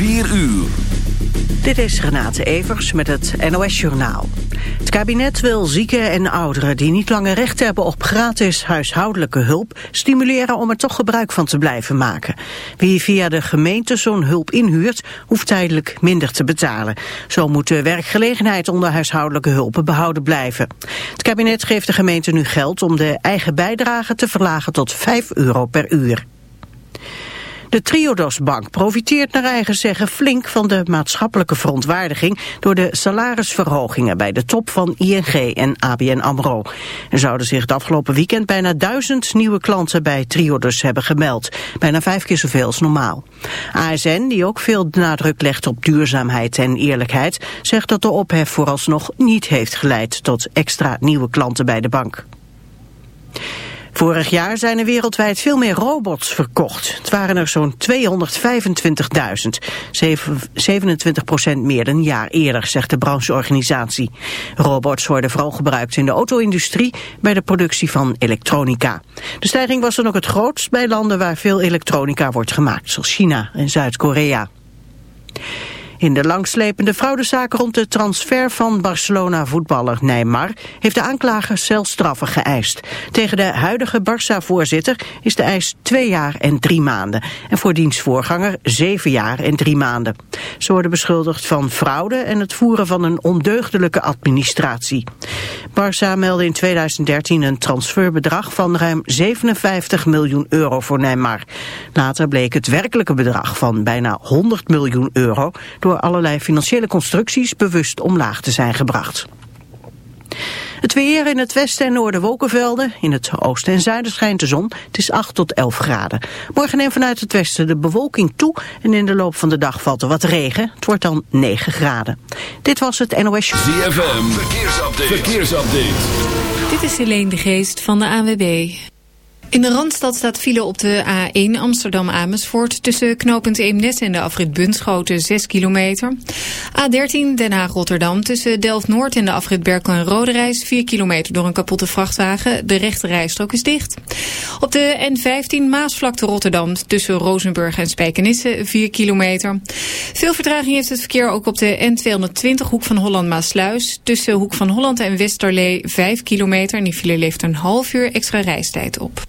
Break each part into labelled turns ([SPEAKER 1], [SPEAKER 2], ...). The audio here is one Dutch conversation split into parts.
[SPEAKER 1] 4 uur.
[SPEAKER 2] Dit is Renate Evers met het NOS Journaal. Het kabinet wil zieken en ouderen die niet langer recht hebben op gratis huishoudelijke hulp stimuleren om er toch gebruik van te blijven maken. Wie via de gemeente zo'n hulp inhuurt, hoeft tijdelijk minder te betalen. Zo moet de werkgelegenheid onder huishoudelijke hulpen behouden blijven. Het kabinet geeft de gemeente nu geld om de eigen bijdrage te verlagen tot 5 euro per uur. De Triodos-bank profiteert naar eigen zeggen flink van de maatschappelijke verontwaardiging door de salarisverhogingen bij de top van ING en ABN AMRO. Er zouden zich het afgelopen weekend bijna duizend nieuwe klanten bij Triodos hebben gemeld. Bijna vijf keer zoveel als normaal. ASN, die ook veel nadruk legt op duurzaamheid en eerlijkheid, zegt dat de ophef vooralsnog niet heeft geleid tot extra nieuwe klanten bij de bank. Vorig jaar zijn er wereldwijd veel meer robots verkocht. Het waren er zo'n 225.000, 27% meer dan een jaar eerder, zegt de brancheorganisatie. Robots worden vooral gebruikt in de auto-industrie bij de productie van elektronica. De stijging was dan ook het grootst bij landen waar veel elektronica wordt gemaakt, zoals China en Zuid-Korea. In de langslepende fraudezaak rond de transfer van Barcelona-voetballer Neymar heeft de aanklager celstraffen geëist. Tegen de huidige Barça-voorzitter is de eis twee jaar en drie maanden. En voor diens voorganger zeven jaar en drie maanden. Ze worden beschuldigd van fraude en het voeren van een ondeugdelijke administratie. Barça meldde in 2013 een transferbedrag van ruim 57 miljoen euro voor Neymar. Later bleek het werkelijke bedrag van bijna 100 miljoen euro allerlei financiële constructies bewust omlaag te zijn gebracht. Het weer in het westen en noorden wolkenvelden. In het oosten en zuiden schijnt de zon. Het is 8 tot 11 graden. Morgen neemt vanuit het westen de bewolking toe. En in de loop van de dag valt er wat regen. Het wordt dan 9 graden. Dit was het NOS
[SPEAKER 1] ZFM, verkeersupdate. verkeersupdate.
[SPEAKER 3] Dit is Helene de Geest van de AWB. In de Randstad staat file op de A1 Amsterdam-Amersfoort... tussen knooppunt Eemnes en de afrit Bunschoten 6 kilometer. A13 Den Haag-Rotterdam tussen Delft-Noord en de afrit Berkel en Roderijs... 4 kilometer door een kapotte vrachtwagen. De rechte rijstrook is dicht. Op de N15 Maasvlakte Rotterdam tussen Rozenburg en Spijkenisse 4 kilometer. Veel vertraging heeft het verkeer ook op de N220 Hoek van Holland-Maasluis... tussen Hoek van Holland en Westerlee 5 kilometer... en die file levert een half uur extra reistijd op.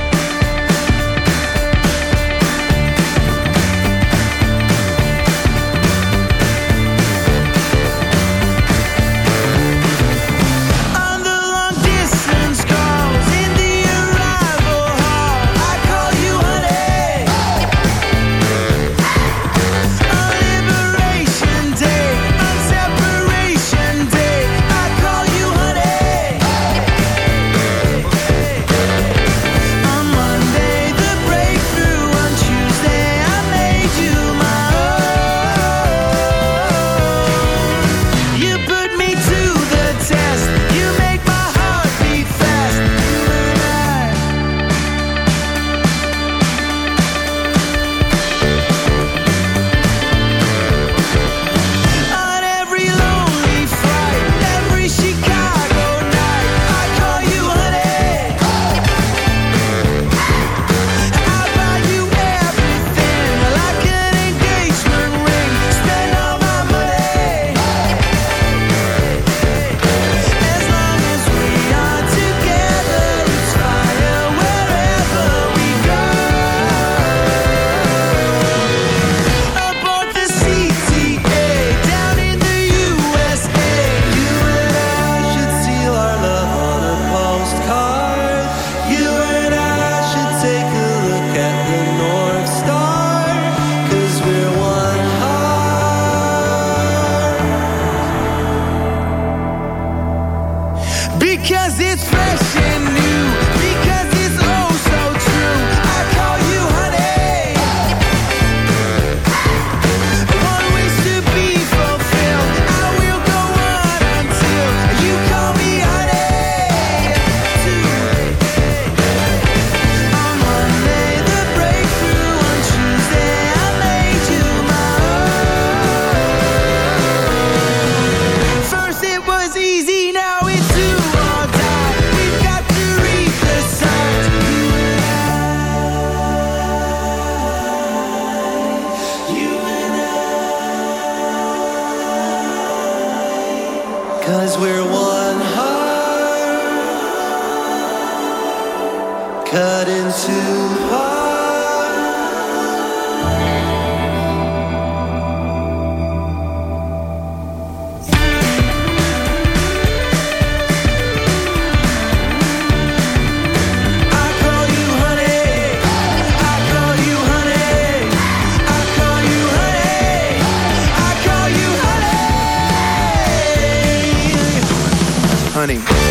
[SPEAKER 4] honey.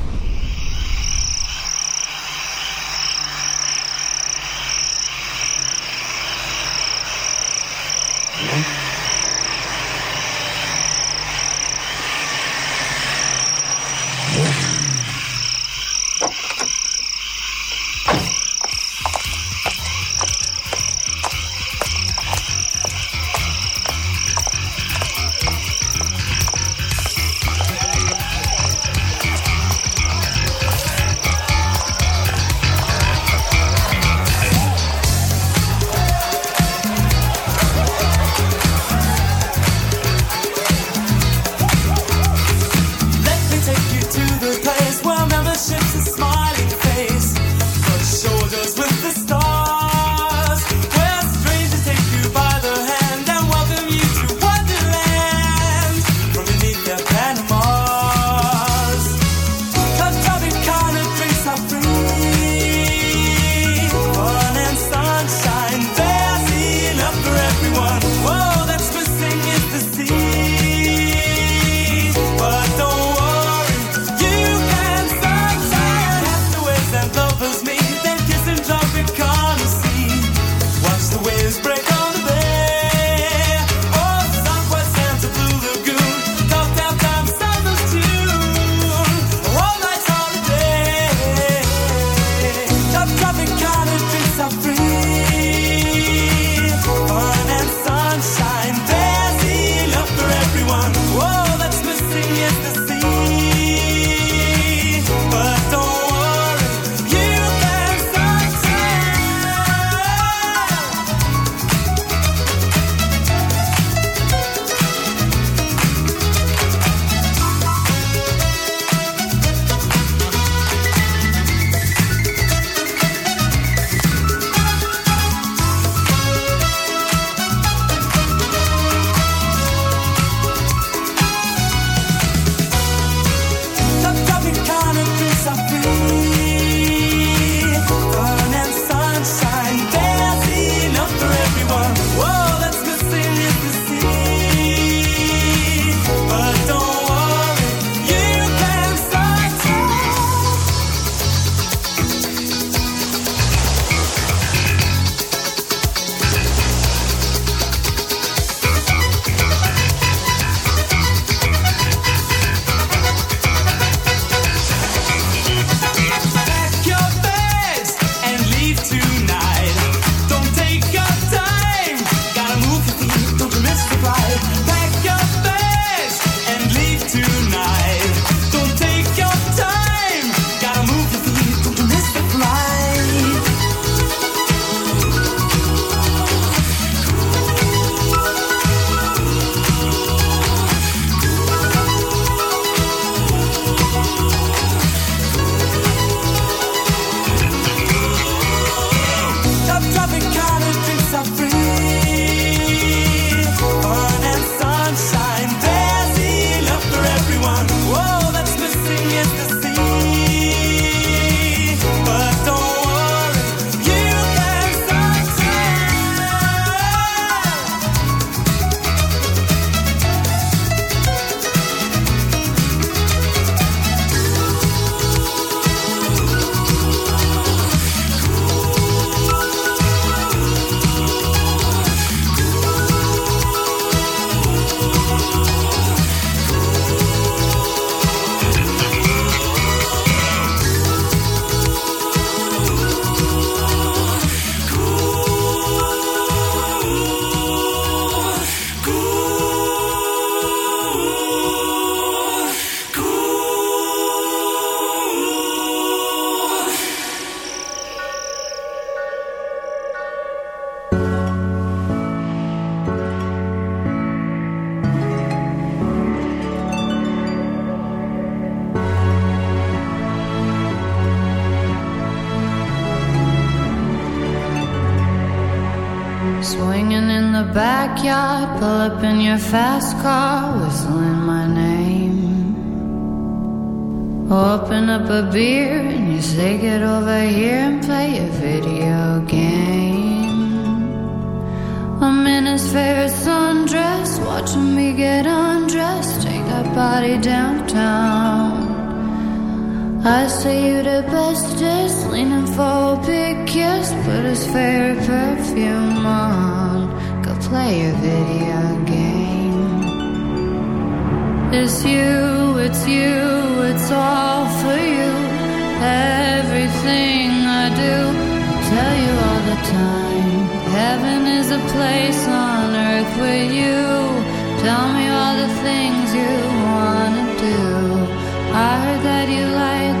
[SPEAKER 5] be everything I do. I tell you all the time. Heaven is a place on earth with you. Tell me all the things you wanna do. I heard that you like.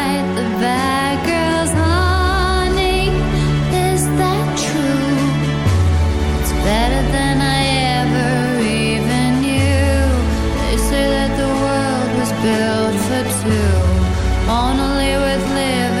[SPEAKER 5] held for two, only
[SPEAKER 4] with
[SPEAKER 1] living.